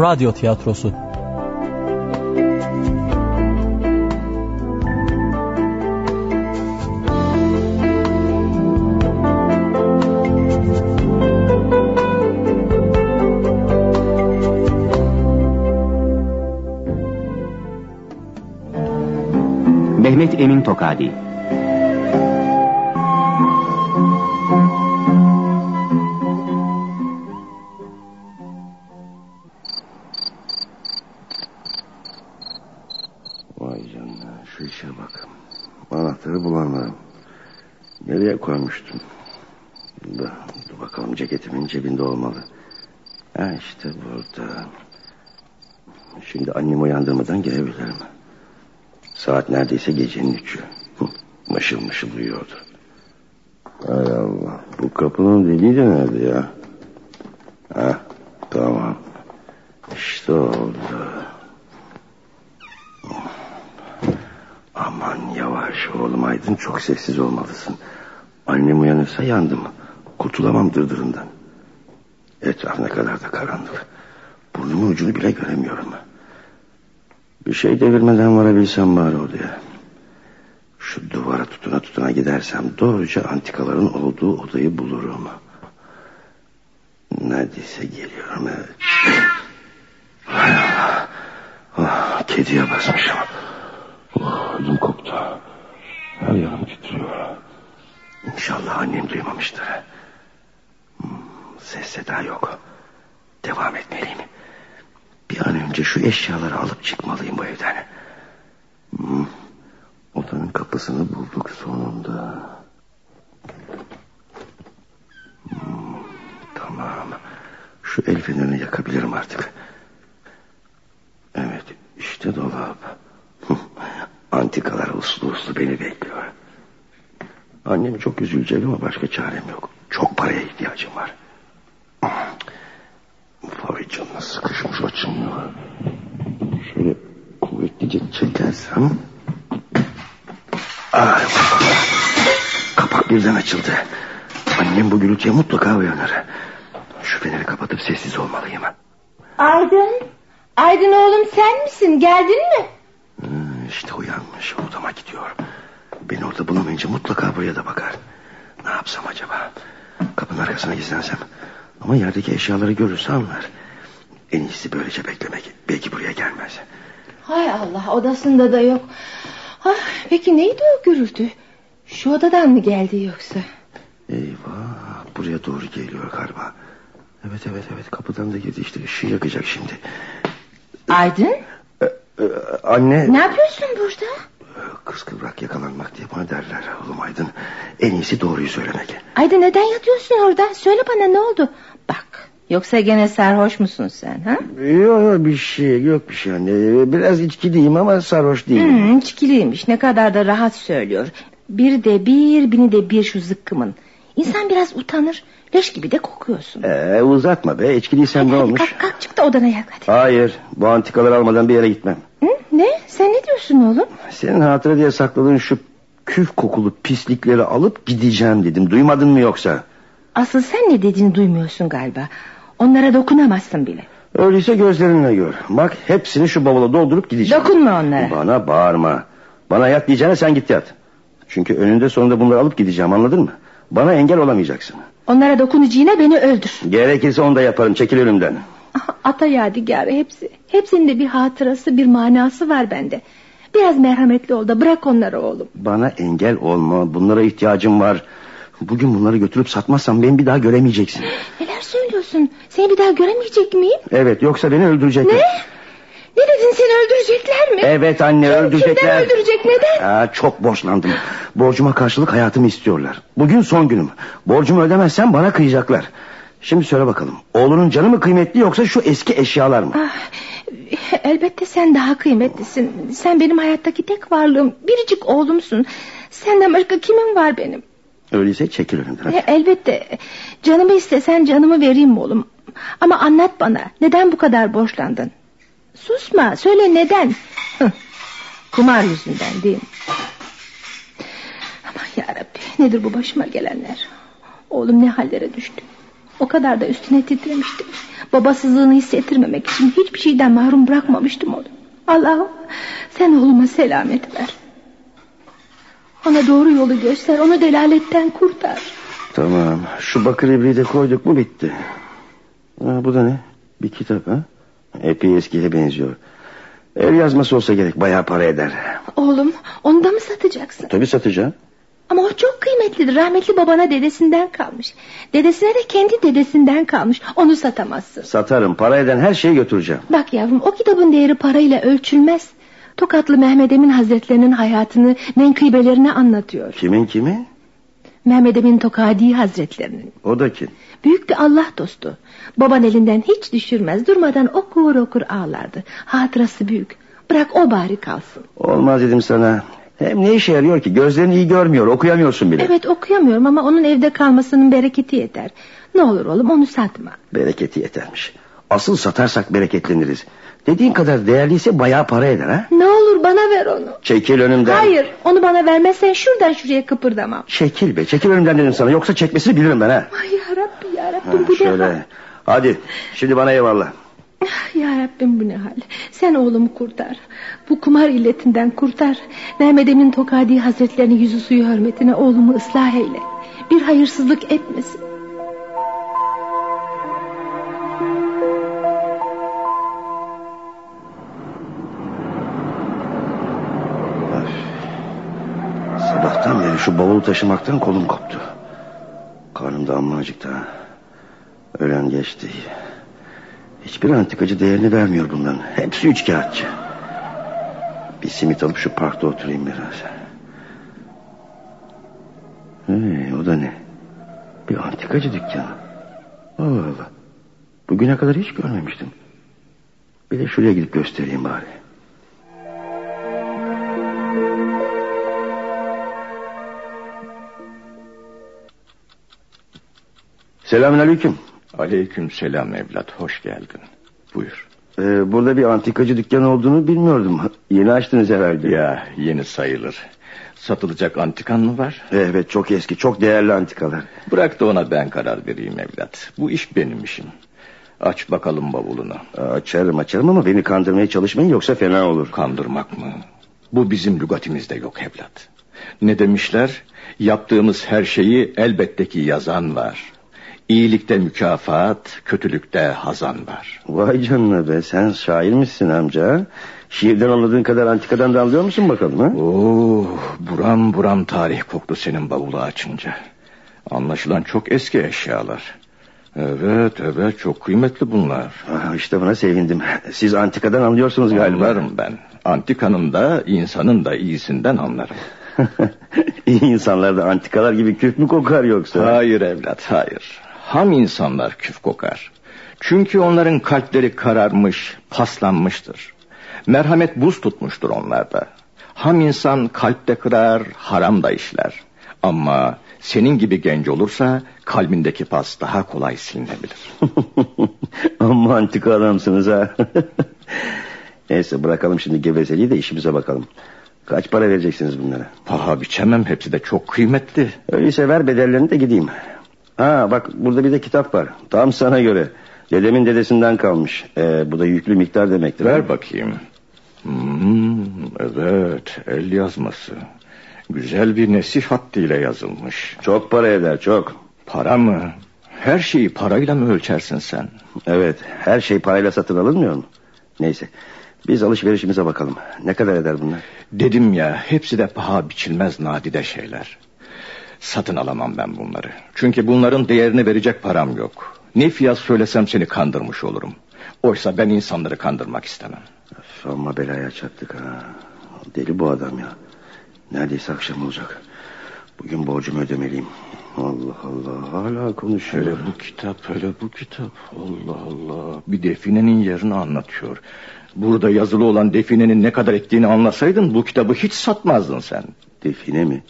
Radyo Tiyatrosu. Mehmet Emin Tokadi neredeyse gecenin üçü. Mışıl mışıl uyuyordu. Hay Allah. Bu kapının deliği de nerede ya? Ha, tamam. İşte oldu. Aman yavaş oğlum Aydın çok sessiz olmalısın. Annem uyanırsa yandım. Kurtulamam dırdırından. Etraf ne kadar da karanlık. Burnumun ucunu bile göremiyorum. Bir şey devirmeden varabilsem bari odaya. Şu duvara tutuna tutuna gidersem doğruca antikaların olduğu odayı bulurum. Neredeyse geliyorum evet. Hay Allah. Ah, kediye basmışım. Oh, ödüm koptu. Her yanım titriyor. İnşallah annem duymamıştır. Hmm, ses seda yok. Devam etmeliyim. Bir an önce şu eşyaları alıp çıkmalıyım bu evden. Hmm, odanın kapısını bulduk sonunda. Hmm, tamam. Şu el fenerini yakabilirim artık. Evet işte dolap. Antikalar uslu uslu beni bekliyor. Annem çok üzülecek ama başka çarem yok. Çok paraya ihtiyacım var. Vay canına sıkışmış açılmıyor. Şöyle kuvvetlice çekersem... Ay, kapak birden açıldı. Annem bu gürültüye mutlaka uyanır. Şu feneri kapatıp sessiz olmalıyım. Aydın. Aydın oğlum sen misin? Geldin mi? Hmm, İşte uyanmış odama gidiyor. Beni orada bulamayınca mutlaka buraya da bakar. Ne yapsam acaba? Kapının arkasına gizlensem. Ama yerdeki eşyaları görürse anlar. En iyisi böylece beklemek. Belki buraya gelmez. Hay Allah odasında da yok. Ah, peki neydi o gürültü? Şu odadan mı geldi yoksa? Eyvah buraya doğru geliyor galiba. Evet evet evet kapıdan da girdi işte ışığı yakacak şimdi. Aydın Ee, e, anne ne yapıyorsun burada? kız kıvrak yakalanmak diye bana derler oğlum Aydın. En iyisi doğruyu söylemek. Aydın neden yatıyorsun orada? Söyle bana ne oldu? Bak yoksa gene sarhoş musun sen? ha? Yok yok bir şey yok bir şey anne. Biraz içkiliyim ama sarhoş değilim. Hmm, içkiliymiş ne kadar da rahat söylüyor. Bir de bir bini de bir şu zıkkımın. İnsan biraz utanır. Leş gibi de kokuyorsun. Ee, uzatma be içkiliysen ne Hadi olmuş? Kalk, kalk çık da odana yak hadi. Hayır bu antikaları almadan bir yere gitmem. Hı, ne? Sen ne diyorsun oğlum? Senin hatıra diye sakladığın şu küf kokulu pislikleri alıp gideceğim dedim. Duymadın mı yoksa? Asıl sen ne dediğini duymuyorsun galiba. Onlara dokunamazsın bile. Öyleyse gözlerinle gör. Bak hepsini şu bavula doldurup gideceğim. Dokunma onlara. Bana bağırma. Bana yat diyeceğine sen git yat. Çünkü önünde sonunda bunları alıp gideceğim anladın mı? Bana engel olamayacaksın. Onlara dokunacağına beni öldür. Gerekirse onu da yaparım çekil önümden. Ata yadigarı hepsi. Hepsinin de bir hatırası bir manası var bende. Biraz merhametli ol da bırak onları oğlum. Bana engel olma bunlara ihtiyacım var. Bugün bunları götürüp satmazsam beni bir daha göremeyeceksin. Neler söylüyorsun? Seni bir daha göremeyecek miyim? Evet yoksa beni öldürecekler. Ne? Ne dedin seni öldürecekler mi? Evet anne Kim- öldürecekler. Kimden öldürecek neden? Aa, çok borçlandım. Borcuma karşılık hayatımı istiyorlar. Bugün son günüm. Borcumu ödemezsem bana kıyacaklar. Şimdi söyle bakalım. Oğlunun canı mı kıymetli yoksa şu eski eşyalar mı? Ah, elbette sen daha kıymetlisin. Sen benim hayattaki tek varlığım. Biricik oğlumsun. Senden başka kimin var benim? Öyleyse çekil önümden. E, Elbette. Canımı istesen canımı vereyim oğlum. Ama anlat bana. Neden bu kadar borçlandın? Susma. Söyle neden? Kumar yüzünden değil mi? Aman yarabbi. Nedir bu başıma gelenler? Oğlum ne hallere düştü. O kadar da üstüne titremiştim. Babasızlığını hissettirmemek için hiçbir şeyden mahrum bırakmamıştım onu. Allah'ım sen oğluma selamet ver. Ona doğru yolu göster. Onu delaletten kurtar. Tamam. Şu bakır ibriği de koyduk mu bitti. Ha, bu da ne? Bir kitap ha? Epey eskiye benziyor. El yazması olsa gerek bayağı para eder. Oğlum onu da mı satacaksın? Tabii satacağım. Ama o çok kıymetlidir. Rahmetli babana dedesinden kalmış. Dedesine de kendi dedesinden kalmış. Onu satamazsın. Satarım. Para eden her şeyi götüreceğim. Bak yavrum o kitabın değeri parayla ölçülmez. Tokatlı Mehmet Emin Hazretlerinin hayatını menkıbelerini anlatıyor. Kimin kimi? Mehmet Emin Tokadi Hazretlerinin. O da kim? Büyük bir Allah dostu. Baban elinden hiç düşürmez. Durmadan okur okur ağlardı. Hatırası büyük. Bırak o bari kalsın. Olmaz dedim sana. Hem ne işe yarıyor ki? Gözlerin iyi görmüyor. Okuyamıyorsun bile. Evet okuyamıyorum ama onun evde kalmasının bereketi yeter. Ne olur oğlum onu satma. Bereketi yetermiş. Asıl satarsak bereketleniriz. Dediğin kadar değerliyse bayağı para eder ha? Ne olur bana ver onu. Çekil önümden. Hayır onu bana vermezsen şuradan şuraya kıpırdamam. Çekil be çekil önümden dedim sana. Yoksa çekmesini bilirim ben ha. Ay yarabbi yarabbi ha bu ne şöyle. hal? Hadi şimdi bana eyvallah. Ya Rabbim bu ne hal? Sen oğlumu kurtar. Bu kumar illetinden kurtar. Mehmet Emin Tokadi Hazretlerinin yüzü suyu hürmetine oğlumu ıslah eyle. Bir hayırsızlık etmesin. Şu bavulu taşımaktan kolum koptu. Karnım da amma acıktı ha. Öğlen geçti. Hiçbir antikacı değerini vermiyor bunların. Hepsi üç kağıtçı. Bir simit alıp şu parkta oturayım biraz. Hey, o da ne? Bir antikacı dükkanı. Allah Allah. Bugüne kadar hiç görmemiştim. Bir de şuraya gidip göstereyim bari. Selamünaleyküm. Aleyküm selam evlat hoş geldin. Buyur. Ee, burada bir antikacı dükkanı olduğunu bilmiyordum. Yeni açtınız herhalde. Ya yeni sayılır. Satılacak antikan mı var? Evet çok eski çok değerli antikalar. Bırak da ona ben karar vereyim evlat. Bu iş benim işim. Aç bakalım bavulunu. Açarım açarım ama beni kandırmaya çalışmayın yoksa fena olur. Kandırmak mı? Bu bizim lügatimizde yok evlat. Ne demişler? Yaptığımız her şeyi elbette ki yazan var. İyilikte mükafat, kötülükte hazan var. Vay canına be sen şair misin amca? Şiirden anladığın kadar antikadan da anlıyor musun bakalım ha? Oo, buram buram tarih koktu senin bavulu açınca. Anlaşılan çok eski eşyalar. Evet evet çok kıymetli bunlar. Aa, işte buna sevindim. Siz antikadan anlıyorsunuz galiba. Anlarım ben. Antikanın da insanın da iyisinden anlarım. İyi insanlar da antikalar gibi küf mü kokar yoksa? Hayır evlat hayır. Ham insanlar küf kokar. Çünkü onların kalpleri kararmış, paslanmıştır. Merhamet buz tutmuştur onlarda. Ham insan kalpte kırar, haram da işler. Ama senin gibi genç olursa kalbindeki pas daha kolay silinebilir. Amma antika adamsınız ha. Neyse bırakalım şimdi gevezeliği de işimize bakalım. Kaç para vereceksiniz bunlara? Paha biçemem hepsi de çok kıymetli. Öyleyse ver bedellerini de gideyim. Ha bak burada bir de kitap var. Tam sana göre. Dedemin dedesinden kalmış. Ee, bu da yüklü miktar demektir. Ver bakayım. Hmm, evet el yazması. Güzel bir nesih hattıyla yazılmış. Çok para eder çok. Para mı? Her şeyi parayla mı ölçersin sen? Evet her şey parayla satın alınmıyor mu? Neyse biz alışverişimize bakalım. Ne kadar eder bunlar? Dedim ya hepsi de paha biçilmez nadide şeyler. Satın alamam ben bunları. Çünkü bunların değerini verecek param yok. Ne fiyat söylesem seni kandırmış olurum. Oysa ben insanları kandırmak istemem. Amma belaya çattık ha. Deli bu adam ya. Neredeyse akşam olacak. Bugün borcumu ödemeliyim. Allah Allah hala konuşuyor. Hele bu kitap, hele bu kitap. Allah Allah. Bir definenin yerini anlatıyor. Burada yazılı olan definenin ne kadar ettiğini anlasaydın bu kitabı hiç satmazdın sen. Define mi?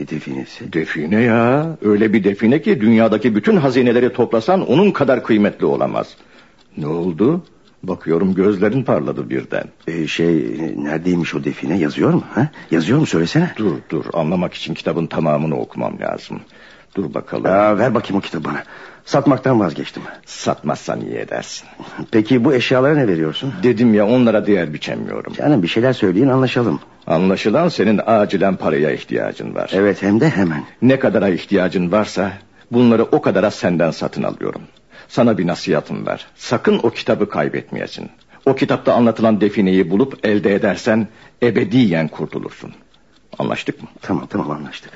Ne definesi? Define ya. Öyle bir define ki dünyadaki bütün hazineleri toplasan onun kadar kıymetli olamaz. Ne oldu? Bakıyorum gözlerin parladı birden. Ee, şey neredeymiş o define yazıyor mu? Ha? Yazıyor mu söylesene. Dur dur anlamak için kitabın tamamını okumam lazım. Dur bakalım. Aa, ver bakayım o kitabı bana. Satmaktan vazgeçtim. Satmazsan iyi edersin. Peki bu eşyalara ne veriyorsun? Dedim ya onlara değer biçemiyorum. Canım bir şeyler söyleyin anlaşalım. Anlaşılan senin acilen paraya ihtiyacın var. Evet hem de hemen. Ne kadara ihtiyacın varsa bunları o kadara senden satın alıyorum. Sana bir nasihatım var. Sakın o kitabı kaybetmeyesin. O kitapta anlatılan defineyi bulup elde edersen ebediyen kurtulursun. Anlaştık mı? Tamam tamam anlaştık.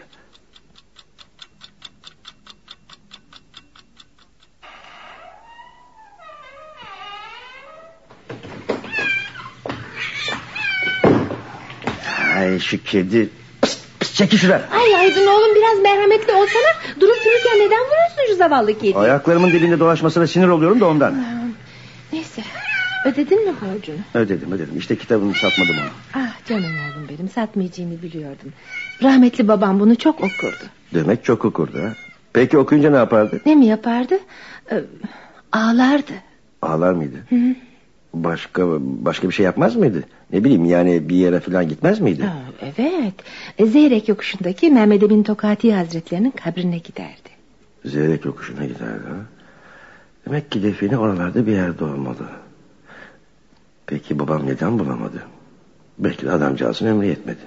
Ay şu kedi. Pıst, pıst, çekil şuradan. Ay Aydın oğlum biraz merhametli olsana. Durup dururken neden vuruyorsun şu zavallı kediyi? Ayaklarımın dibinde dolaşmasına sinir oluyorum da ondan. Neyse ödedin mi borcunu? Ödedim ödedim. İşte kitabını satmadım onu. Ah canım oğlum benim satmayacağını biliyordum. Rahmetli babam bunu çok okurdu. Demek çok okurdu ha. Peki okuyunca ne yapardı? Ne mi yapardı? Ee, ağlardı. Ağlar mıydı? Hı. Başka başka bir şey yapmaz mıydı? Ne bileyim yani bir yere falan gitmez miydi? Ha, evet. Zeyrek yokuşundaki Mehmet Emin Tokati Hazretlerinin kabrine giderdi. Zeyrek yokuşuna giderdi ha. Demek ki define oralarda bir yerde olmalı. Peki babam neden bulamadı? Belki de adamcağızın ömrü yetmedi.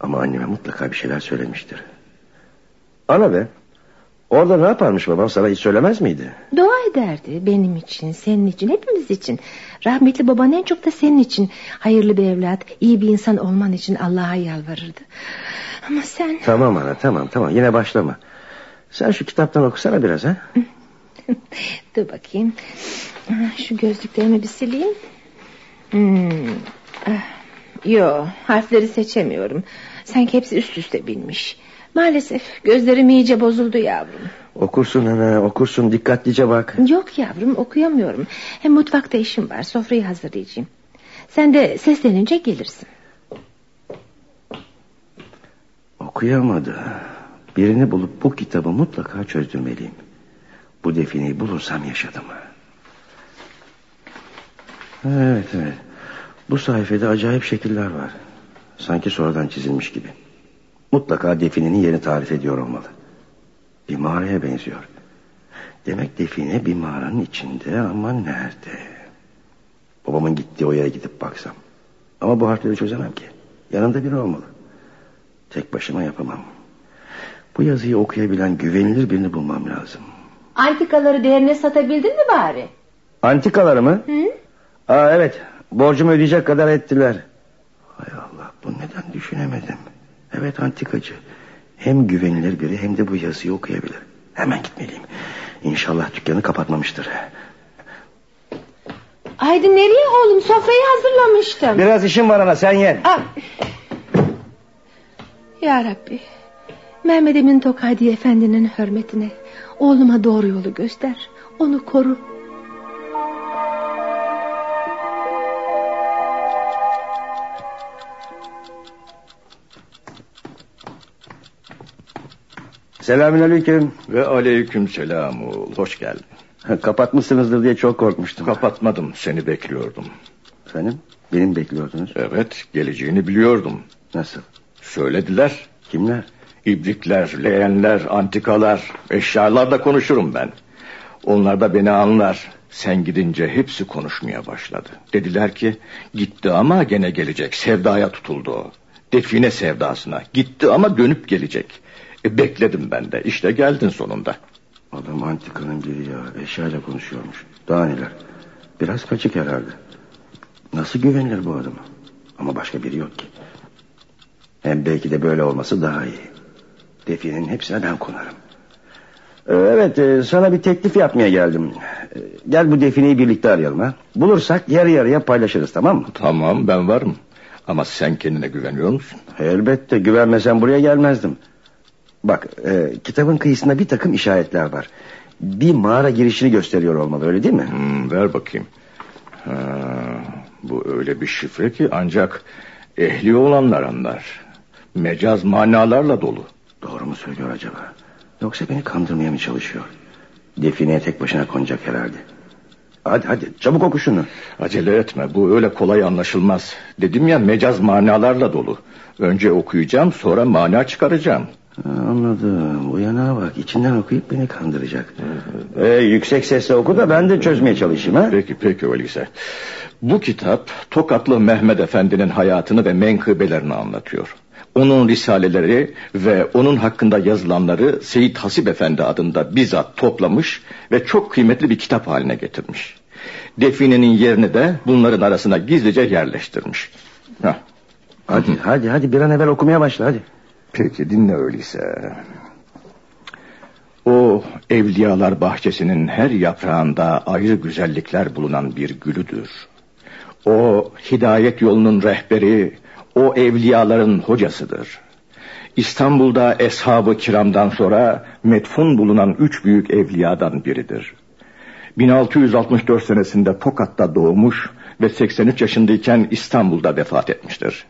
Ama anneme mutlaka bir şeyler söylemiştir. Ana be. Orada ne yaparmış babam sana hiç söylemez miydi? Dua ederdi benim için, senin için, hepimiz için. Rahmetli baban en çok da senin için. Hayırlı bir evlat, iyi bir insan olman için Allah'a yalvarırdı. Ama sen... Tamam ana tamam tamam yine başlama. Sen şu kitaptan okusana biraz ha. Dur bakayım. Şu gözlüklerimi bir sileyim. Hmm. Ah, Yo harfleri seçemiyorum. Sanki hepsi üst üste binmiş. Maalesef gözlerim iyice bozuldu yavrum. Okursun ana okursun dikkatlice bak. Yok yavrum okuyamıyorum. Hem mutfakta işim var sofrayı hazırlayacağım. Sen de seslenince gelirsin. Okuyamadı. Birini bulup bu kitabı mutlaka çözdürmeliyim. Bu defineyi bulursam yaşadım. Evet evet. Bu sayfada acayip şekiller var. Sanki sonradan çizilmiş gibi. Mutlaka definenin yerini tarif ediyor olmalı. Bir mağaraya benziyor. Demek define bir mağaranın içinde ama nerede? Babamın gittiği o yere gidip baksam. Ama bu harfleri çözemem ki. Yanında biri olmalı. Tek başıma yapamam. Bu yazıyı okuyabilen güvenilir birini bulmam lazım. Antikaları değerine satabildin mi bari? Antikaları mı? Hı? Aa evet. Borcumu ödeyecek kadar ettiler. Hay Allah bu neden düşünemedim. Evet antikacı. Hem güvenilir biri hem de bu yazıyı okuyabilir. Hemen gitmeliyim. İnşallah dükkanı kapatmamıştır. Aydın nereye oğlum sofrayı hazırlamıştım. Biraz işim var ana sen ye. Ah. Ya Rabbi. Mehmet Emin Tokadi Efendi'nin hürmetine oğluma doğru yolu göster. Onu koru. Selamünaleyküm. Ve aleyküm selam oğul. Hoş geldin. Kapatmışsınızdır diye çok korkmuştum. Kapatmadım seni bekliyordum. Efendim? Benim bekliyordunuz. Evet geleceğini biliyordum. Nasıl? Söylediler. Kimler? İbrikler, leğenler, antikalar, eşyalarla konuşurum ben. Onlar da beni anlar. Sen gidince hepsi konuşmaya başladı. Dediler ki gitti ama gene gelecek. Sevdaya tutuldu o. Define sevdasına. Gitti ama dönüp gelecek. E, bekledim ben de. İşte geldin sonunda. Adam antikanın biri ya. Eşyayla konuşuyormuş. Daha neler. Biraz kaçık herhalde. Nasıl güvenilir bu adama? Ama başka biri yok ki. Hem belki de böyle olması daha iyi. Definenin hepsine ben konarım. Ee, Evet e, sana bir teklif yapmaya geldim. Gel bu defineyi birlikte arayalım ha. Bulursak yarı yarıya paylaşırız tamam mı? Tamam ben varım. Ama sen kendine güveniyor musun? Elbette güvenmesen buraya gelmezdim. Bak e, kitabın kıyısında bir takım işaretler var. Bir mağara girişini gösteriyor olmalı öyle değil mi? Hmm, ver bakayım. Ha, bu öyle bir şifre ki ancak ehli olanlar anlar. Mecaz manalarla dolu. Doğru mu söylüyor acaba? Yoksa beni kandırmaya mı çalışıyor? Defineye tek başına konacak herhalde. Hadi hadi çabuk oku şunu. Acele etme bu öyle kolay anlaşılmaz. Dedim ya mecaz manalarla dolu. Önce okuyacağım sonra mana çıkaracağım. Anladım. Uyanağa bak. İçinden okuyup beni kandıracak. Ee, yüksek sesle oku da ben de çözmeye çalışayım. ha? Peki peki öyleyse. Bu kitap Tokatlı Mehmet Efendi'nin hayatını ve menkıbelerini anlatıyor. Onun risaleleri ve onun hakkında yazılanları Seyit Hasip Efendi adında bizzat toplamış ve çok kıymetli bir kitap haline getirmiş. Definenin yerini de bunların arasına gizlice yerleştirmiş. Heh. Hadi hadi hadi bir an evvel okumaya başla hadi. Peki dinle öyleyse. O evliyalar bahçesinin her yaprağında ayrı güzellikler bulunan bir gülüdür. O hidayet yolunun rehberi, o evliyaların hocasıdır. İstanbul'da eshab-ı kiramdan sonra metfun bulunan üç büyük evliyadan biridir. 1664 senesinde Tokat'ta doğmuş ve 83 yaşındayken İstanbul'da vefat etmiştir.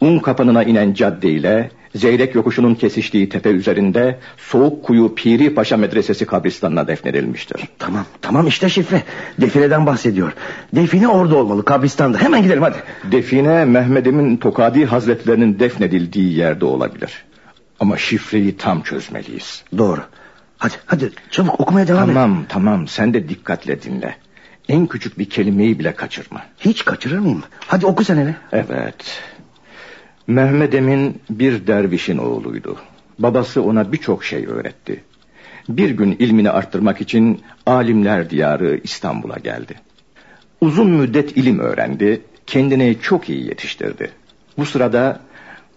Un kapanına inen cadde ile Zeyrek yokuşunun kesiştiği tepe üzerinde Soğuk Kuyu Piri Paşa Medresesi kabristanına defnedilmiştir. Tamam tamam işte şifre. Defineden bahsediyor. Define orada olmalı kabristanda. Hemen gidelim hadi. Define Mehmed Emin Tokadi Hazretlerinin defnedildiği yerde olabilir. Ama şifreyi tam çözmeliyiz. Doğru. Hadi hadi çabuk okumaya devam et. Tamam tamam sen de dikkatle dinle. En küçük bir kelimeyi bile kaçırma. Hiç kaçırır mıyım? Hadi oku sen hele. Evet. Mehmed Emin bir dervişin oğluydu. Babası ona birçok şey öğretti. Bir gün ilmini arttırmak için alimler diyarı İstanbul'a geldi. Uzun müddet ilim öğrendi, kendini çok iyi yetiştirdi. Bu sırada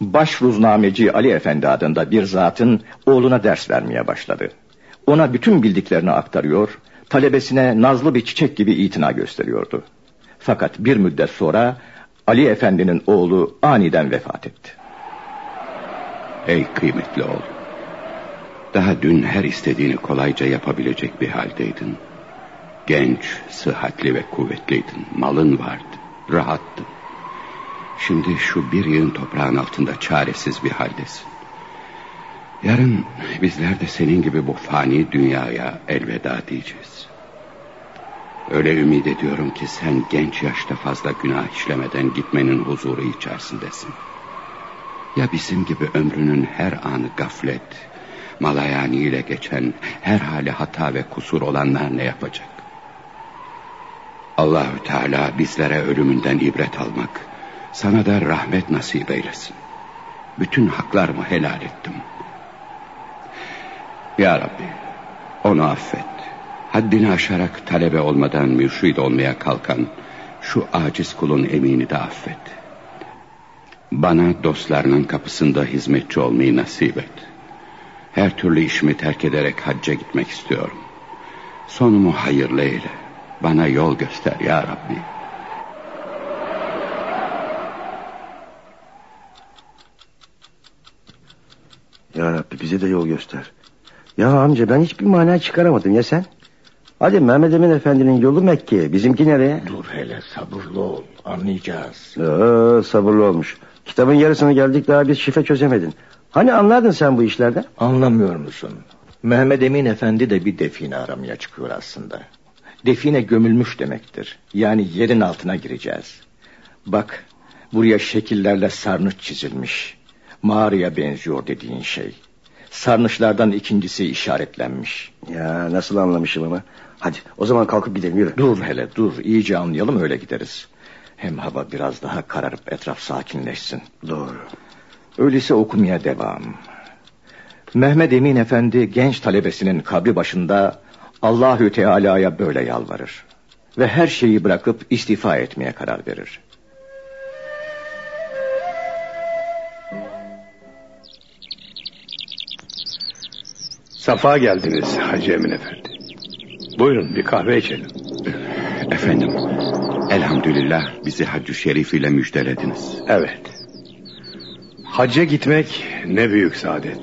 başruznameci Ali Efendi adında bir zatın oğluna ders vermeye başladı. Ona bütün bildiklerini aktarıyor, talebesine nazlı bir çiçek gibi itina gösteriyordu. Fakat bir müddet sonra Ali Efendi'nin oğlu aniden vefat etti. Ey kıymetli oğul. Daha dün her istediğini kolayca yapabilecek bir haldeydin. Genç, sıhhatli ve kuvvetliydin. Malın vardı, rahattın. Şimdi şu bir yığın toprağın altında çaresiz bir haldesin. Yarın bizler de senin gibi bu fani dünyaya elveda diyeceğiz. Öyle ümit ediyorum ki sen genç yaşta fazla günah işlemeden gitmenin huzuru içerisindesin. Ya bizim gibi ömrünün her anı gaflet, malayani ile geçen her hali hata ve kusur olanlar ne yapacak? Allahü Teala bizlere ölümünden ibret almak, sana da rahmet nasip eylesin. Bütün haklarımı helal ettim. Ya Rabbi, onu affet. Haddini aşarak talebe olmadan mürşid olmaya kalkan şu aciz kulun emini de affet. Bana dostlarının kapısında hizmetçi olmayı nasip et. Her türlü işimi terk ederek hacca gitmek istiyorum. Sonumu hayırlı eyle. Bana yol göster ya Rabbi. Ya Rabbi bize de yol göster. Ya amca ben hiçbir mana çıkaramadım ya sen? Hadi Mehmet Emin Efendi'nin yolu Mekke. Bizimki nereye? Dur hele sabırlı ol anlayacağız. Ee, sabırlı olmuş. Kitabın yarısını geldik daha bir şifre çözemedin. Hani anlardın sen bu işlerden? Anlamıyor musun? Mehmet Emin Efendi de bir define aramaya çıkıyor aslında. Define gömülmüş demektir. Yani yerin altına gireceğiz. Bak buraya şekillerle sarnıç çizilmiş. Mağaraya benziyor dediğin şey. Sarnıçlardan ikincisi işaretlenmiş. Ya nasıl anlamışım ama. Hadi o zaman kalkıp gidelim yürü. Dur hele dur iyice anlayalım öyle gideriz. Hem hava biraz daha kararıp etraf sakinleşsin. Doğru. Öyleyse okumaya devam. Mehmet Emin Efendi genç talebesinin kabri başında Allahü Teala'ya böyle yalvarır. Ve her şeyi bırakıp istifa etmeye karar verir. Safa geldiniz Hacı Emin Efendi. Buyurun bir kahve içelim. Efendim, elhamdülillah bizi haccü şerif ile müjdelediniz. Evet. Hacca gitmek ne büyük saadet.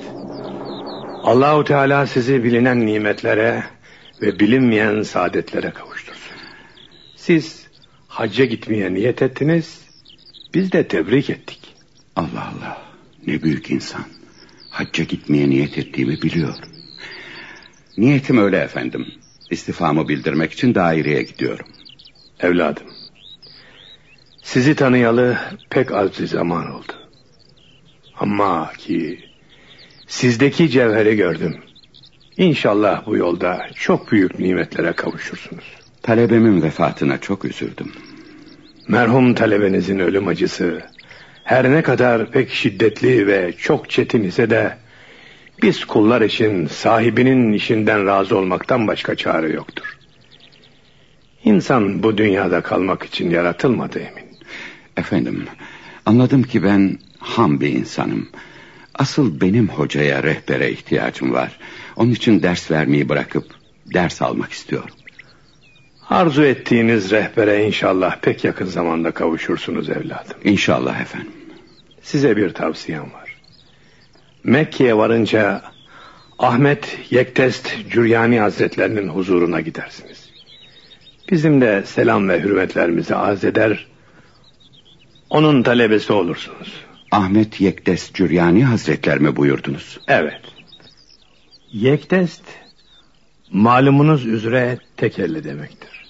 Allahu Teala sizi bilinen nimetlere ve bilinmeyen saadetlere kavuştursun. Siz hacca gitmeye niyet ettiniz. Biz de tebrik ettik. Allah Allah, ne büyük insan. Hacca gitmeye niyet ettiğimi biliyor. Niyetim öyle efendim. İstifamı bildirmek için daireye gidiyorum. Evladım. Sizi tanıyalı pek az bir zaman oldu. Ama ki Sizdeki cevheri gördüm. İnşallah bu yolda çok büyük nimetlere kavuşursunuz. Talebemin vefatına çok üzüldüm. Merhum talebenizin ölüm acısı her ne kadar pek şiddetli ve çok çetin ise de biz kullar için sahibinin işinden razı olmaktan başka çare yoktur. İnsan bu dünyada kalmak için yaratılmadı emin. Efendim, anladım ki ben ham bir insanım. Asıl benim hocaya, rehbere ihtiyacım var. Onun için ders vermeyi bırakıp ders almak istiyorum. Arzu ettiğiniz rehbere inşallah pek yakın zamanda kavuşursunuz evladım. İnşallah efendim. Size bir tavsiyem var. Mekke'ye varınca Ahmet Yektest Cüryani Hazretlerinin huzuruna gidersiniz. Bizim de selam ve hürmetlerimizi arz eder, onun talebesi olursunuz. Ahmet Yektes Cüryani Hazretler mi buyurdunuz? Evet. Yektest, malumunuz üzere tekelli demektir.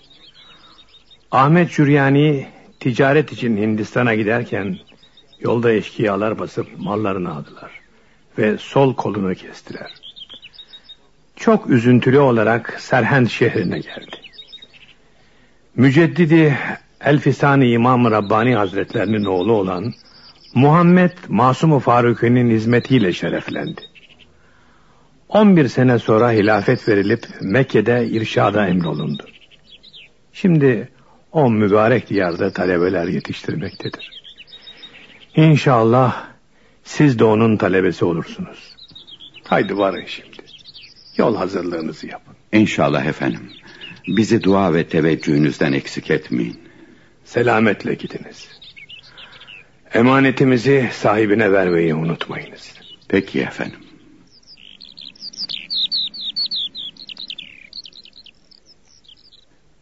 Ahmet Cüryani ticaret için Hindistan'a giderken yolda eşkıyalar basıp mallarını aldılar ve sol kolunu kestiler. Çok üzüntülü olarak Serhend şehrine geldi. Müceddidi Elfisani İmam Rabbani Hazretlerinin oğlu olan Muhammed Masum-u Faruki'nin hizmetiyle şereflendi. 11 sene sonra hilafet verilip Mekke'de irşada emrolundu. Şimdi o mübarek diyarda talebeler yetiştirmektedir. İnşallah siz de onun talebesi olursunuz. Haydi varın şimdi. Yol hazırlığınızı yapın. İnşallah efendim. Bizi dua ve teveccühünüzden eksik etmeyin. Selametle gidiniz. Emanetimizi sahibine vermeyi unutmayınız. Peki efendim.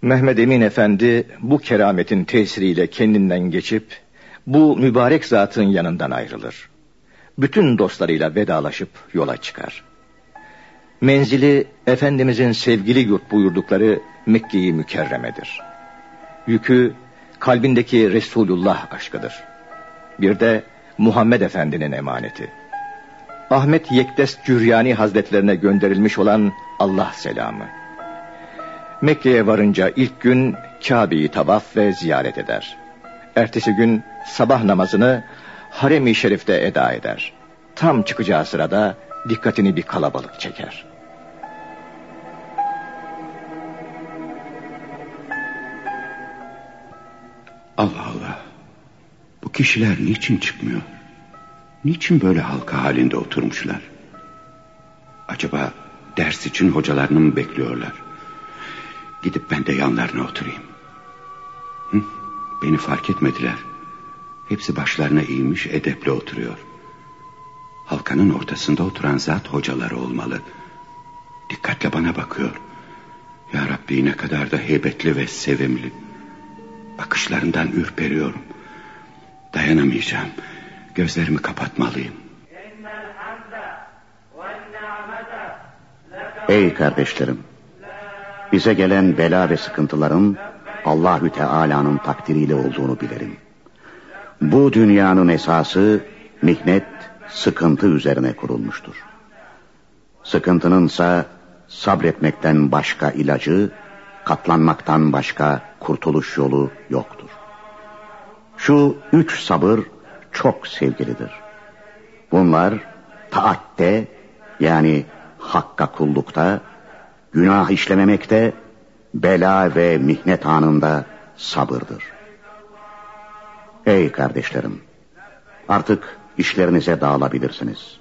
Mehmet Emin Efendi bu kerametin tesiriyle kendinden geçip bu mübarek zatın yanından ayrılır. Bütün dostlarıyla vedalaşıp yola çıkar. Menzili Efendimizin sevgili yurt buyurdukları Mekke-i Mükerreme'dir. Yükü kalbindeki Resulullah aşkıdır. Bir de Muhammed Efendi'nin emaneti. Ahmet Yektes Cüryani Hazretlerine gönderilmiş olan Allah selamı. Mekke'ye varınca ilk gün Kabe'yi tavaf ve ziyaret eder. Ertesi gün sabah namazını harem-i şerifte eda eder. Tam çıkacağı sırada dikkatini bir kalabalık çeker. Allah Allah. Bu kişiler niçin çıkmıyor? Niçin böyle halka halinde oturmuşlar? Acaba ders için hocalarını mı bekliyorlar? Gidip ben de yanlarına oturayım. Hı? Beni fark etmediler. Hepsi başlarına eğilmiş edeple oturuyor. Halkanın ortasında oturan zat hocaları olmalı. Dikkatle bana bakıyor. Ya Rabbi ne kadar da heybetli ve sevimli. Bakışlarından ürperiyorum. Dayanamayacağım. Gözlerimi kapatmalıyım. Ey kardeşlerim! Bize gelen bela ve sıkıntıların Allahü Teala'nın takdiriyle olduğunu bilirim. Bu dünyanın esası mihnet, sıkıntı üzerine kurulmuştur. Sıkıntınınsa sabretmekten başka ilacı, katlanmaktan başka kurtuluş yolu yoktur. Şu üç sabır çok sevgilidir. Bunlar taatte yani hakka kullukta, günah işlememekte, bela ve mihnet anında sabırdır. Ey kardeşlerim! Artık işlerinize dağılabilirsiniz.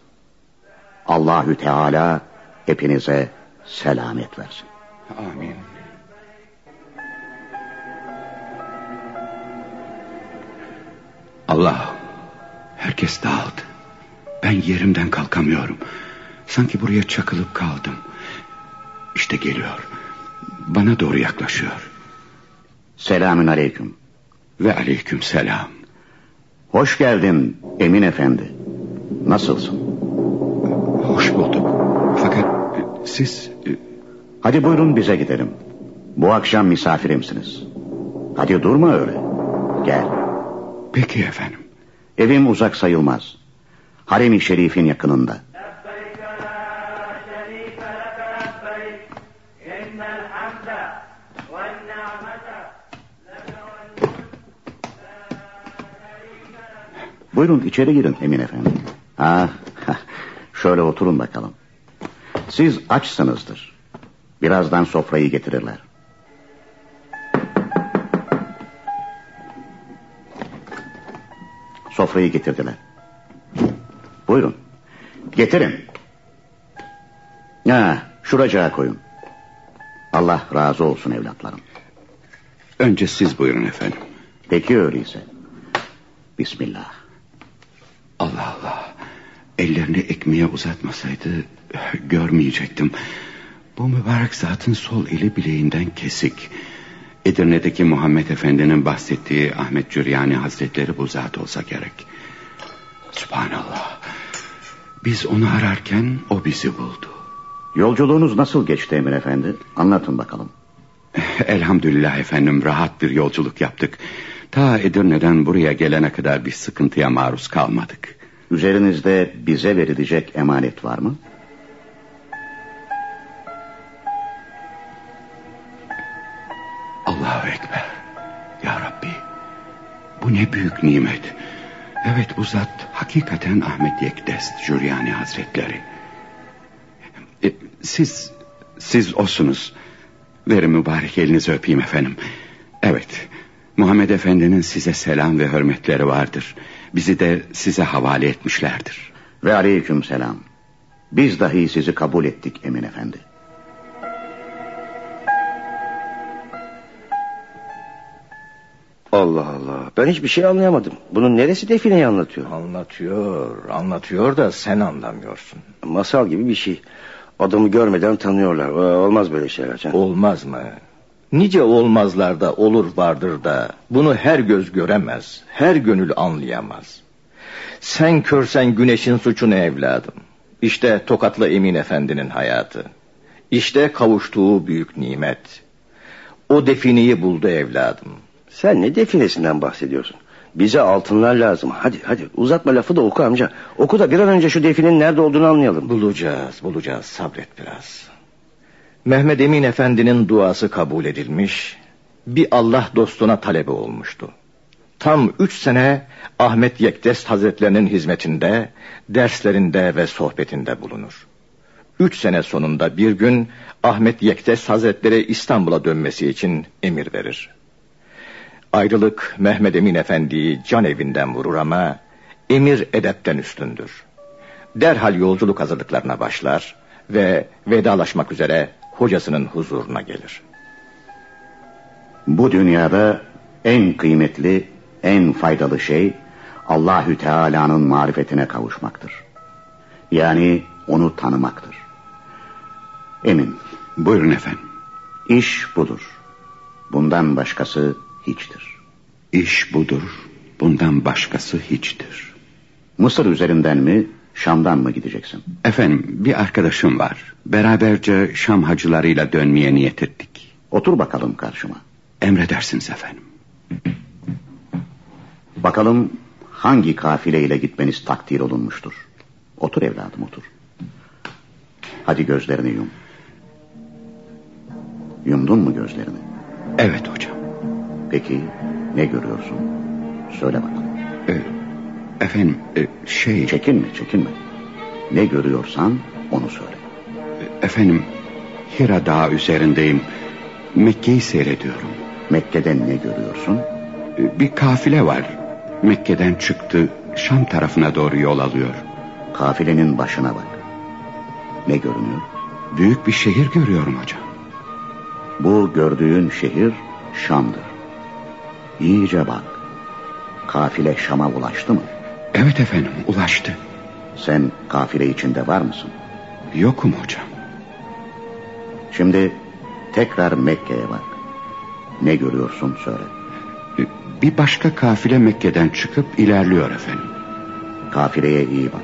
Allahü Teala hepinize selamet versin. Amin. Allah, herkes dağıldı. Ben yerimden kalkamıyorum. Sanki buraya çakılıp kaldım. İşte geliyor. Bana doğru yaklaşıyor. Selamün aleyküm. Ve aleyküm selam. Hoş geldin Emin Efendi. Nasılsın? Hoş bulduk. Fakat e, siz... e, Hadi buyurun bize gidelim. Bu akşam misafirimsiniz. Hadi durma öyle. Gel. Peki efendim. Evim uzak sayılmaz. Harem-i Şerif'in yakınında. Buyurun içeri girin Emin Efendi. Ha, şöyle oturun bakalım. Siz açsınızdır. Birazdan sofrayı getirirler. Sofrayı getirdiler. Buyurun. Getirin. Ha, şuracağa koyun. Allah razı olsun evlatlarım. Önce siz buyurun efendim. Peki öyleyse. Bismillah. Allah Allah. Ellerini ekmeğe uzatmasaydı görmeyecektim. Bu mübarek zatın sol eli bileğinden kesik. Edirne'deki Muhammed Efendi'nin bahsettiği Ahmet Cüryani Hazretleri bu zat olsa gerek. Subhanallah. Biz onu ararken o bizi buldu. Yolculuğunuz nasıl geçti Emir Efendi? Anlatın bakalım. Elhamdülillah efendim rahat bir yolculuk yaptık. Ta Edirne'den buraya gelene kadar bir sıkıntıya maruz kalmadık. Üzerinizde bize verilecek emanet var mı? Allahu Ekber. Ya Rabbi. Bu ne büyük nimet. Evet bu zat hakikaten Ahmet Yekdest Jüryani Hazretleri. E, siz, siz osunuz. Verin mübarek elinizi öpeyim efendim. Evet, Muhammed Efendi'nin size selam ve hürmetleri vardır. Bizi de size havale etmişlerdir. Ve aleyküm selam. Biz dahi sizi kabul ettik Emin Efendi. Allah Allah. Ben hiçbir şey anlayamadım. Bunun neresi defineyi anlatıyor? Anlatıyor, anlatıyor da sen anlamıyorsun. Masal gibi bir şey. Adamı görmeden tanıyorlar. Olmaz böyle şeyler. Can. Olmaz mı? Nice olmazlarda olur vardır da bunu her göz göremez, her gönül anlayamaz. Sen körsen güneşin suçunu evladım. İşte Tokatlı Emin Efendi'nin hayatı. İşte kavuştuğu büyük nimet. O defineyi buldu evladım. Sen ne definesinden bahsediyorsun? Bize altınlar lazım. Hadi hadi uzatma lafı da oku amca. Oku da bir an önce şu definenin nerede olduğunu anlayalım. Bulacağız, bulacağız. Sabret biraz. Mehmet Emin Efendi'nin duası kabul edilmiş, bir Allah dostuna talebe olmuştu. Tam üç sene Ahmet Yektes Hazretlerinin hizmetinde, derslerinde ve sohbetinde bulunur. Üç sene sonunda bir gün Ahmet Yektes Hazretleri İstanbul'a dönmesi için emir verir. Ayrılık Mehmet Emin Efendi'yi can evinden vurur ama emir edepten üstündür. Derhal yolculuk hazırlıklarına başlar ve vedalaşmak üzere hocasının huzuruna gelir. Bu dünyada en kıymetli, en faydalı şey Allahü Teala'nın marifetine kavuşmaktır. Yani onu tanımaktır. Emin. Buyurun efendim. İş budur. Bundan başkası hiçtir. İş budur. Bundan başkası hiçtir. Mısır üzerinden mi, Şam'dan mı gideceksin? Efendim bir arkadaşım var. Beraberce Şam hacılarıyla dönmeye niyet ettik. Otur bakalım karşıma. Emredersiniz efendim. Bakalım hangi kafileyle gitmeniz takdir olunmuştur. Otur evladım otur. Hadi gözlerini yum. Yumdun mu gözlerini? Evet hocam. Peki ne görüyorsun? Söyle bakalım. Ee, efendim e, şey... Çekinme çekinme. Ne görüyorsan onu söyle. Efendim Hira Dağı üzerindeyim. Mekke'yi seyrediyorum. Mekke'de ne görüyorsun? Ee, Bir kafile var. Mekke'den çıktı. Şam tarafına doğru yol alıyor. Kafilenin başına bak. Ne görünüyor? Büyük bir şehir görüyorum hocam. Bu gördüğün şehir Şam'dır. İyice bak. Kafile Şam'a ulaştı mı? Evet efendim ulaştı. Sen kafile içinde var mısın? Yokum hocam. Şimdi tekrar Mekke'ye bak. Ne görüyorsun söyle. Ee, Bir başka kafile Mekke'den çıkıp ilerliyor efendim. Kafileye iyi bak.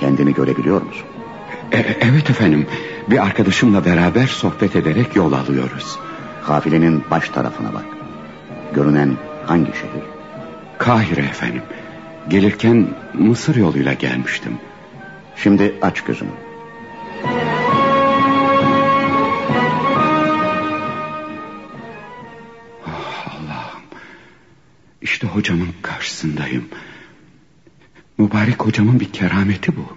Kendini görebiliyor musun? E, evet efendim. Bir arkadaşımla beraber sohbet ederek yol alıyoruz. Kafilenin baş tarafına bak. Görünen hangi şehir? Kahire efendim. Gelirken Mısır yoluyla gelmiştim. Şimdi aç gözünü. Oh ah, Allah'ım. İşte hocamın karşısındayım. Mübarek hocamın bir kerameti bu.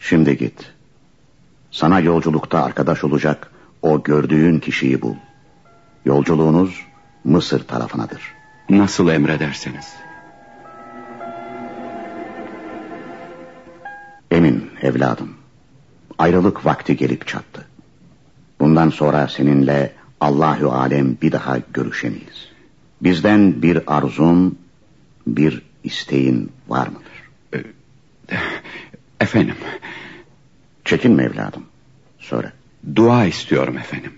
Şimdi git. Sana yolculukta arkadaş olacak o gördüğün kişiyi bul. Yolculuğunuz Mısır tarafınadır. Nasıl emrederseniz. Emin evladım. Ayrılık vakti gelip çattı. Bundan sonra seninle Allahü alem bir daha görüşemeyiz. Bizden bir arzun, bir isteğin var mıdır? Efendim, Çekinme evladım. Söyle. dua istiyorum efendim.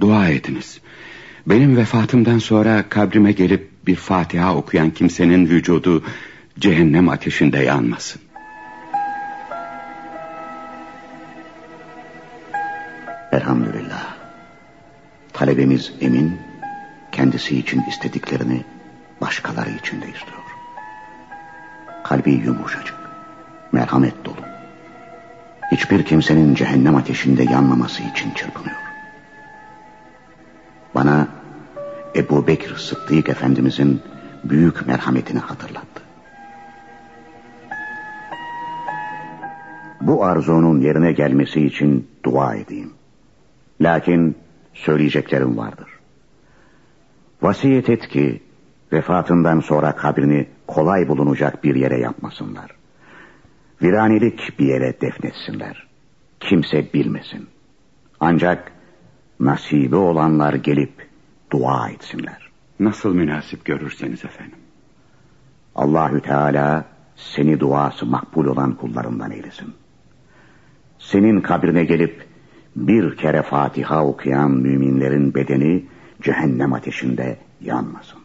Dua ediniz. Benim vefatımdan sonra kabrime gelip bir Fatiha okuyan kimsenin vücudu cehennem ateşinde yanmasın. Elhamdülillah. Talebemiz Emin, kendisi için istediklerini başkaları için de istiyor. Kalbi yumuşacık, merhamet dolu. Hiçbir kimsenin cehennem ateşinde yanmaması için çırpınıyor. Bana Ebu Bekir Sıddık Efendimizin büyük merhametini hatırlattı. Bu arzunun yerine gelmesi için dua edeyim. Lakin söyleyeceklerim vardır. Vasiyet et ki vefatından sonra kabrini kolay bulunacak bir yere yapmasınlar. Viranilik bir yere defnetsinler. Kimse bilmesin. Ancak nasibi olanlar gelip dua etsinler. Nasıl münasip görürseniz efendim. Allahü Teala seni duası makbul olan kullarından eylesin. Senin kabrine gelip bir kere Fatiha okuyan müminlerin bedeni cehennem ateşinde yanmasın.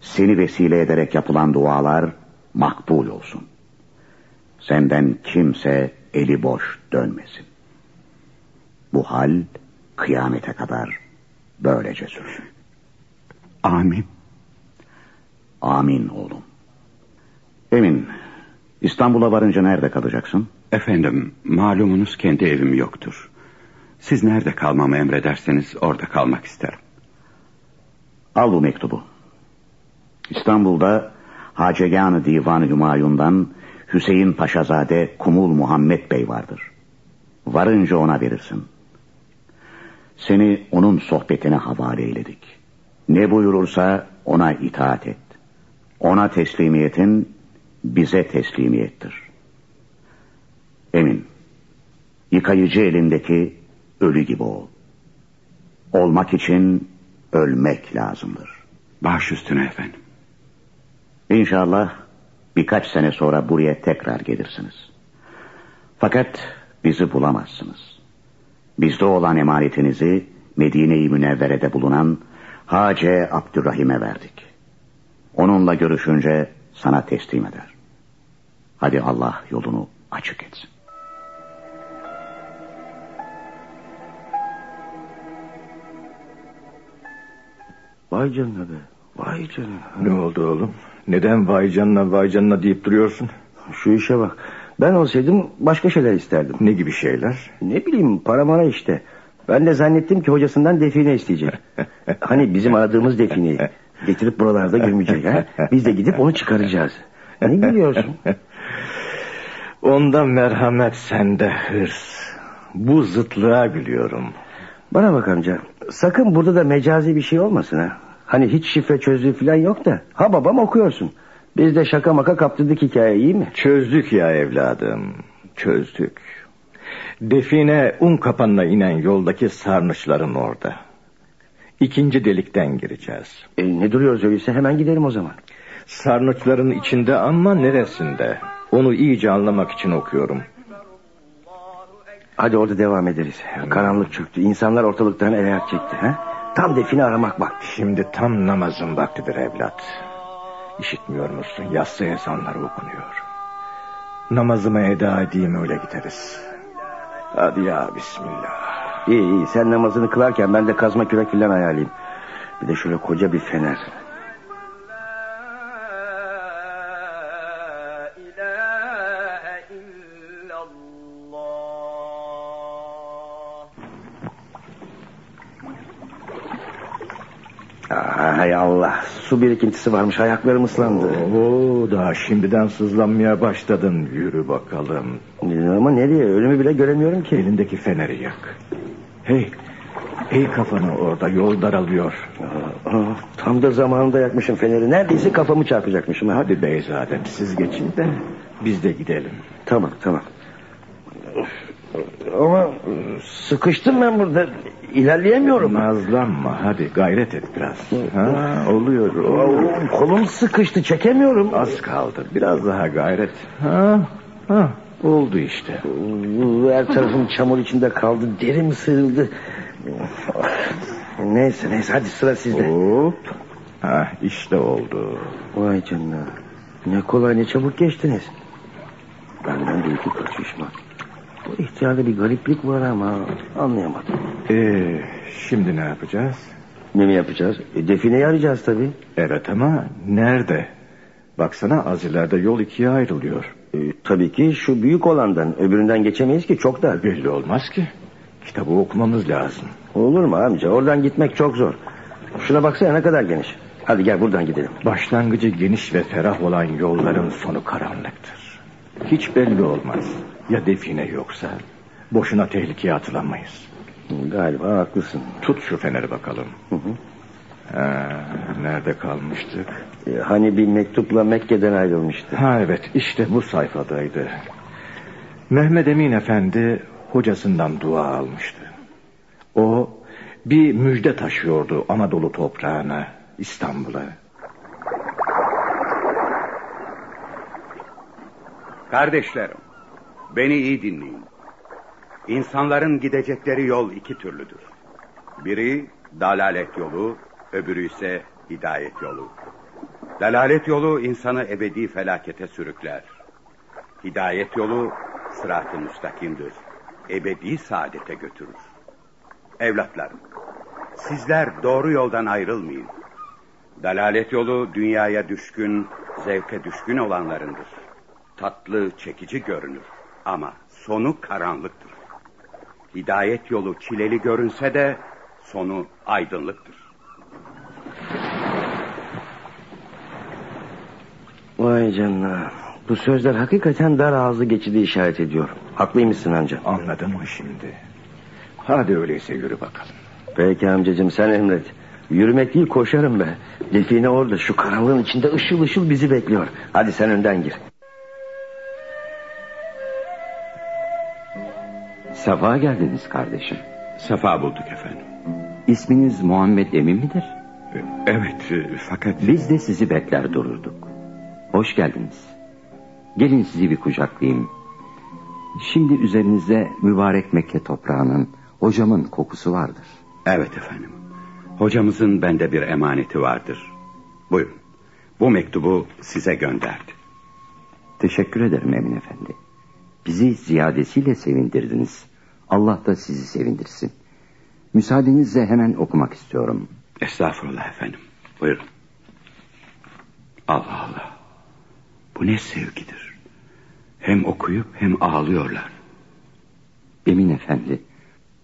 Seni vesile ederek yapılan dualar makbul olsun. Senden kimse eli boş dönmesin. Bu hal kıyamete kadar böylece sürsün. Amin. Amin oğlum. Emin, İstanbul'a varınca nerede kalacaksın? Efendim, malumunuz kendi evim yoktur. Siz nerede kalmamı emrederseniz orada kalmak isterim. Al bu mektubu. İstanbul'da Hacegan-ı Divan-ı Hümayun'dan Hüseyin Paşazade Kumul Muhammed Bey vardır. Varınca ona verirsin. Seni onun sohbetine havale eyledik. Ne buyurursa ona itaat et. Ona teslimiyetin bize teslimiyettir. Emin, yıkayıcı elindeki ölü gibi ol. Olmak için ölmek lazımdır. Baş üstüne efendim. İnşallah birkaç sene sonra buraya tekrar gelirsiniz. Fakat bizi bulamazsınız. Bizde olan emanetinizi Medine-i Münevvere'de bulunan Hace Abdurrahim'e verdik. Onunla görüşünce sana teslim eder. Hadi Allah yolunu açık etsin. Vay canına be. Vay canına. Ne oldu oğlum? Neden vay canına vay canına deyip duruyorsun? Şu işe bak. Ben olsaydım başka şeyler isterdim. Ne gibi şeyler? Ne bileyim para mara işte. Ben de zannettim ki hocasından define isteyecek. hani bizim aradığımız defineyi. Getirip buralarda gömecek ha. Biz de gidip onu çıkaracağız. Ne gülüyorsun? Onda merhamet sende hırs. Bu zıtlığa gülüyorum. Bana bak amca. Sakın burada da mecazi bir şey olmasın ha. Hani hiç şifre çözdüğü falan yok da. Ha babam okuyorsun. Biz de şaka maka kaptırdık hikaye iyi mi? Çözdük ya evladım. Çözdük. Define un kapanına inen yoldaki sarnıçların orada. İkinci delikten gireceğiz. E, ne duruyoruz öyleyse hemen gidelim o zaman. Sarnıçların içinde ama neresinde? Onu iyice anlamak için okuyorum. Hadi orada devam ederiz. Karanlık çöktü. İnsanlar ortalıktan el ayak çekti. Ha? Tam define aramak bak. Şimdi tam namazın vaktidir evlat. İşitmiyor musun? Yatsı ezanları okunuyor. Namazımı eda edeyim öyle gideriz. Hadi ya bismillah. İyi iyi sen namazını kılarken ben de kazma kürek filan ayarlayayım. Bir de şöyle koca bir fener. Hay Allah su birikintisi varmış ayaklarım ıslandı. Oo, daha şimdiden sızlanmaya başladın. Yürü bakalım. Ama nereye ölümü bile göremiyorum ki. Elindeki feneri yak. Hey, hey kafanı orada yol daralıyor. Aa, tam da zamanında yakmışım feneri. Neredeyse kafamı çarpacakmışım. Ha. Hadi beyzadem siz geçin de biz de gidelim. Tamam tamam. Ama sıkıştım ben burada. İlerleyemiyorum. Nazlanma hadi gayret et biraz. Ha, oluyor. Kolum sıkıştı çekemiyorum. Az kaldı biraz daha gayret. Ha, ha, oldu işte. Her tarafım çamur içinde kaldı. Derim sığıldı. Neyse neyse hadi sıra sizde. Hop. Ha, işte oldu. Vay canına. Ne kolay ne çabuk geçtiniz. Benden de iki kat şişman. Bu ihtiyarda bir gariplik var ama anlayamadım. Ee, şimdi ne yapacağız? Ne mi yapacağız? E, defineyi arayacağız tabii. Evet ama nerede? Baksana az ileride yol ikiye ayrılıyor. E, tabii ki şu büyük olandan öbüründen geçemeyiz ki çok dar. Belli olmaz ki. Kitabı okumamız lazım. Olur mu amca oradan gitmek çok zor. Şuna baksana ne kadar geniş. Hadi gel buradan gidelim. Başlangıcı geniş ve ferah olan yolların sonu karanlıktır. Hiç belli olmaz. Ya define yoksa boşuna tehlikeye atılamayız. Galiba haklısın. Tut şu feneri bakalım. Hı hı. Ha, nerede kalmıştık? E, hani bir mektupla Mekke'den ayrılmıştı. Ha evet işte bu sayfadaydı. Mehmet Emin Efendi hocasından dua almıştı. O bir müjde taşıyordu Anadolu toprağına, İstanbul'a. Kardeşlerim, beni iyi dinleyin. İnsanların gidecekleri yol iki türlüdür. Biri dalalet yolu, öbürü ise hidayet yolu. Dalalet yolu insanı ebedi felakete sürükler. Hidayet yolu sırat-ı müstakimdir. Ebedi saadete götürür. Evlatlarım, sizler doğru yoldan ayrılmayın. Dalalet yolu dünyaya düşkün, zevke düşkün olanlarındır. Tatlı, çekici görünür ama sonu karanlıktır. Hidayet yolu çileli görünse de sonu aydınlıktır. Vay canına. Bu sözler hakikaten dar ağızlı geçidi işaret ediyor. Haklıymışsın amca. Anladın mı şimdi? Hadi öyleyse yürü bakalım. Peki amcacığım sen emret. Yürümek değil koşarım be. Define orada şu karanlığın içinde ışıl ışıl bizi bekliyor. Hadi sen önden gir. Safa geldiniz kardeşim. Sefa bulduk efendim. İsminiz Muhammed Emin midir? Evet e, fakat... Biz de sizi bekler dururduk. Hoş geldiniz. Gelin sizi bir kucaklayayım. Şimdi üzerinizde mübarek Mekke toprağının, hocamın kokusu vardır. Evet efendim. Hocamızın bende bir emaneti vardır. Buyurun. Bu mektubu size gönderdi. Teşekkür ederim Emin Efendi. Bizi ziyadesiyle sevindirdiniz. Allah da sizi sevindirsin. Müsaadenizle hemen okumak istiyorum. Estağfurullah efendim. Buyurun. Allah Allah. Bu ne sevgidir. Hem okuyup hem ağlıyorlar. Emin Efendi,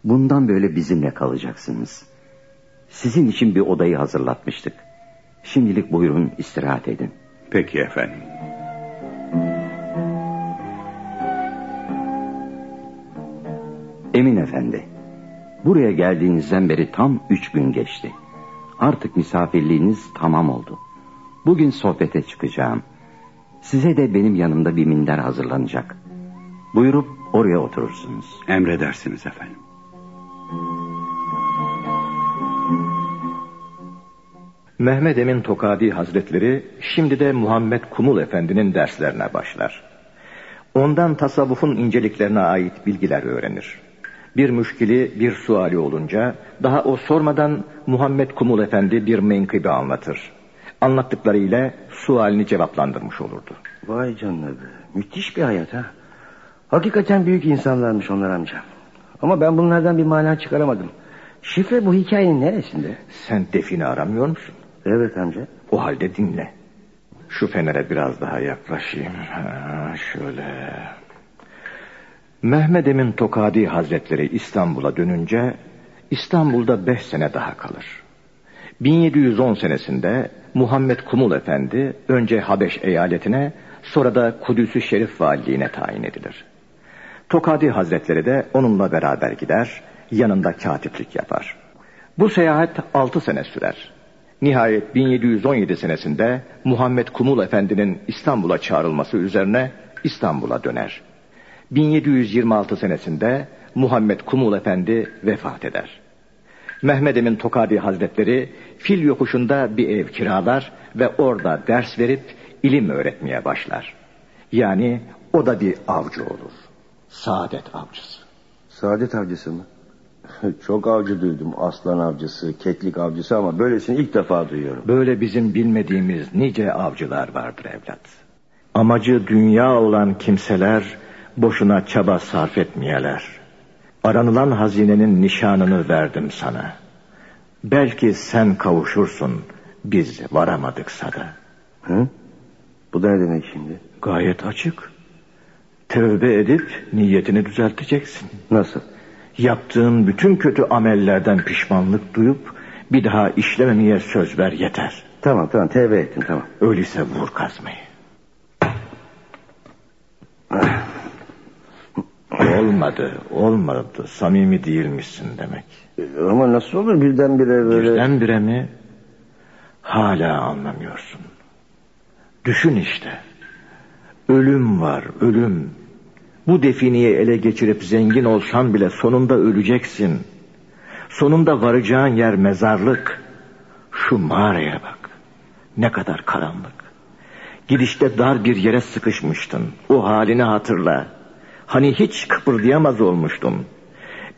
bundan böyle bizimle kalacaksınız. Sizin için bir odayı hazırlatmıştık. Şimdilik buyurun istirahat edin. Peki efendim. Emin Efendi, buraya geldiğinizden beri tam üç gün geçti. Artık misafirliğiniz tamam oldu. Bugün sohbete çıkacağım. Size de benim yanımda bir minder hazırlanacak. Buyurup oraya oturursunuz. Emredersiniz efendim. Mehmet Emin Tokadi Hazretleri şimdi de Muhammed Kumul Efendi'nin derslerine başlar. Ondan tasavvufun inceliklerine ait bilgiler öğrenir. Bir müşkili, bir suali olunca daha o sormadan Muhammed Kumul Efendi bir menkıbe anlatır. Anlattıklarıyla sualini cevaplandırmış olurdu. Vay canına be. Müthiş bir hayat ha. Hakikaten büyük insanlarmış onlar amca. Ama ben bunlardan bir mana çıkaramadım. Şifre bu hikayenin neresinde? Sen defini aramıyor musun? Evet amca. O halde dinle. Şu fenere biraz daha yaklaşayım. Ha, şöyle. Mehmet Emin Tokadi Hazretleri İstanbul'a dönünce İstanbul'da beş sene daha kalır. 1710 senesinde Muhammed Kumul Efendi önce Habeş eyaletine sonra da Kudüs-ü Şerif valiliğine tayin edilir. Tokadi Hazretleri de onunla beraber gider, yanında katiplik yapar. Bu seyahat 6 sene sürer. Nihayet 1717 senesinde Muhammed Kumul Efendi'nin İstanbul'a çağrılması üzerine İstanbul'a döner. 1726 senesinde Muhammed Kumul Efendi vefat eder. Mehmed Emin Tokadi Hazretleri fil yokuşunda bir ev kiralar ve orada ders verip ilim öğretmeye başlar. Yani o da bir avcı olur. Saadet avcısı. Saadet avcısı mı? Çok avcı duydum. Aslan avcısı, keklik avcısı ama böylesini ilk defa duyuyorum. Böyle bizim bilmediğimiz nice avcılar vardır evlat. Amacı dünya olan kimseler boşuna çaba sarf etmeyeler. Aranılan hazinenin nişanını verdim sana. Belki sen kavuşursun, biz varamadıksa da. Hı? Bu da ne demek şimdi? Gayet açık. Tövbe edip niyetini düzelteceksin. Nasıl? Yaptığın bütün kötü amellerden pişmanlık duyup bir daha işlememeye söz ver yeter. Tamam tamam tevbe ettim tamam. Öyleyse vur kazmayı. Olmadı, olmadı. Samimi değilmişsin demek. Ama nasıl olur birdenbire böyle... Birdenbire mi? Hala anlamıyorsun. Düşün işte. Ölüm var, ölüm. Bu definiyi ele geçirip zengin olsan bile sonunda öleceksin. Sonunda varacağın yer mezarlık. Şu mağaraya bak. Ne kadar karanlık. Gidişte dar bir yere sıkışmıştın. O halini hatırla. Hani hiç kıpırdayamaz olmuştun.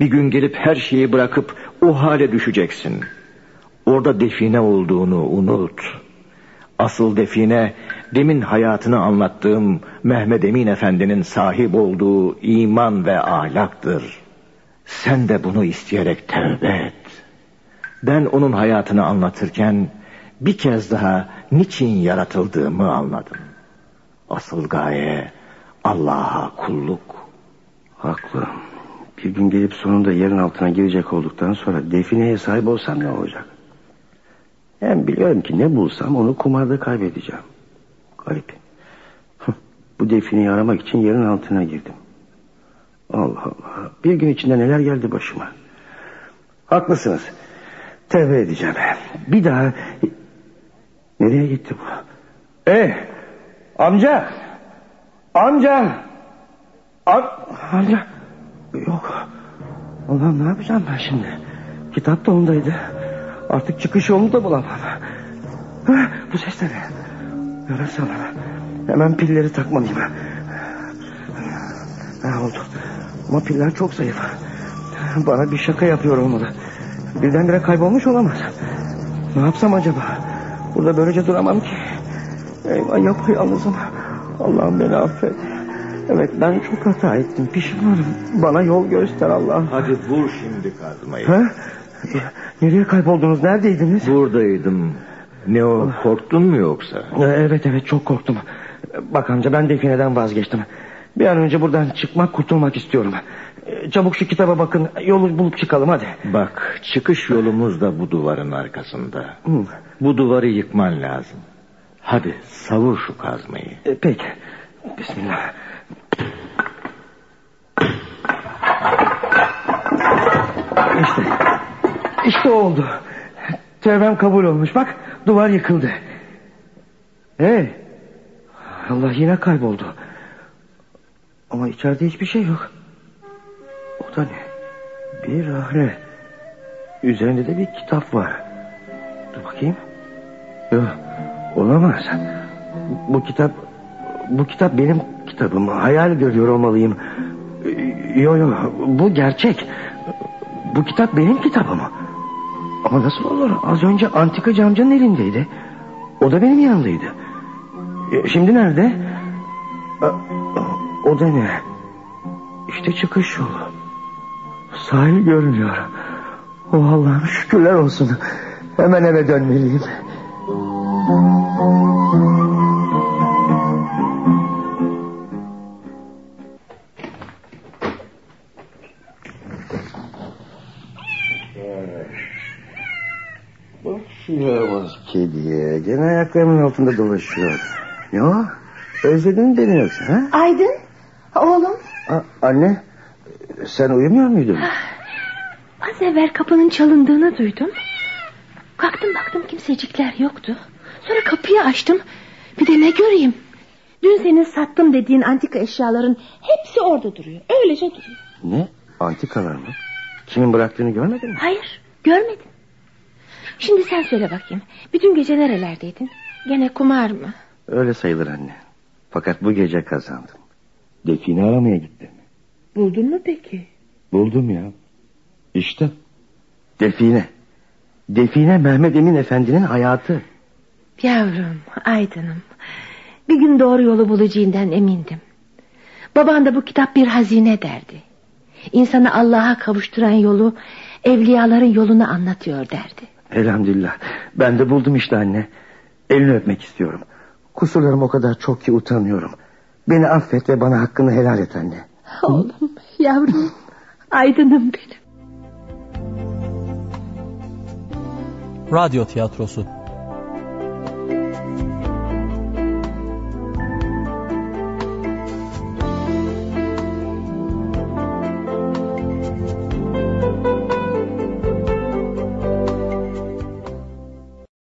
Bir gün gelip her şeyi bırakıp o hale düşeceksin. Orada define olduğunu unut. Asıl define demin hayatını anlattığım Mehmet Emin Efendi'nin sahip olduğu iman ve ahlaktır. Sen de bunu isteyerek tevbe et. Ben onun hayatını anlatırken bir kez daha niçin yaratıldığımı anladım. Asıl gaye Allah'a kulluk. Haklı. Bir gün gelip sonunda yerin altına girecek olduktan sonra defineye sahip olsam ne olacak? Hem biliyorum ki ne bulsam onu kumarda kaybedeceğim. Garip. Bu defineyi aramak için yerin altına girdim. Allah Allah. Bir gün içinde neler geldi başıma. Haklısınız. Tevbe edeceğim. Bir daha... Nereye gitti bu? Eh! Amca! Amca! Am amca! Yok. Allah'ım ne yapacağım ben şimdi? Kitap da ondaydı. Artık çıkış yolunu da bulamam. Hah, bu ses de ne? Yarasana. Hemen pilleri takmalıyım. Ha, oldu. Ama piller çok zayıf. Bana bir şaka yapıyor olmalı. Birdenbire kaybolmuş olamaz. Ne yapsam acaba? Burada böylece duramam ki. Eyvah yapayalnızım. Allah'ım beni affet. Evet ben çok hata ettim. Pişmanım. Bana yol göster Allah. Hadi vur şimdi kazmayı. Ha? Nereye kayboldunuz? Neredeydiniz? Buradaydım. Ne o korktun mu yoksa? Evet evet çok korktum. Bak amca ben defineden vazgeçtim. Bir an önce buradan çıkmak kurtulmak istiyorum. Çabuk şu kitaba bakın yolu bulup çıkalım hadi. Bak çıkış yolumuz da bu duvarın arkasında. Hı. Bu duvarı yıkman lazım. Hadi savur şu kazmayı. E, peki. Bismillah. İşte. İşte oldu. Tevbem kabul olmuş. Bak duvar yıkıldı. Hey. Allah yine kayboldu. Ama içeride hiçbir şey yok. O da ne? Bir rahne. Üzerinde de bir kitap var. Dur bakayım. Yok. Olamaz. Bu kitap bu kitap benim kitabım. Hayal görüyor olmalıyım. Yok yok bu gerçek. Bu kitap benim kitabım. Ama nasıl olur? Az önce antikacı amcanın elindeydi. O da benim yanımdaydı. E, Şimdi nerede? O da ne? İşte çıkış yolu. Sahil görünüyor. Oh Allah'ım şükürler olsun. Hemen eve dönmeliyim. Şu yaramaz kediye. Gene ayaklarımın altında dolaşıyor. Ne o? Özledin beni yoksa ha? Aydın oğlum A- anne sen uyumuyor muydun? az evvel kapının çalındığını duydum. Kalktım baktım kimsecikler yoktu. Sonra kapıyı açtım. Bir de ne göreyim. Dün senin sattım dediğin antika eşyaların hepsi orada duruyor. Öylece duruyor. Ne? Antikalar mı? Kimin bıraktığını görmedin mi? Hayır görmedim. Şimdi sen söyle bakayım. Bütün gece nerelerdeydin? Gene kumar mı? Öyle sayılır anne. Fakat bu gece kazandım. Define aramaya gittim. Buldun mu peki? Buldum ya. İşte. Define. Define Mehmet Emin Efendi'nin hayatı. Yavrum, aydınım. Bir gün doğru yolu bulacağından emindim. Baban da bu kitap bir hazine derdi. İnsanı Allah'a kavuşturan yolu, evliyaların yolunu anlatıyor derdi. Elhamdülillah. Ben de buldum işte anne. Elini öpmek istiyorum. Kusurlarım o kadar çok ki utanıyorum. Beni affet ve bana hakkını helal et anne. Oğlum, yavrum, aydınım benim. Radyo tiyatrosu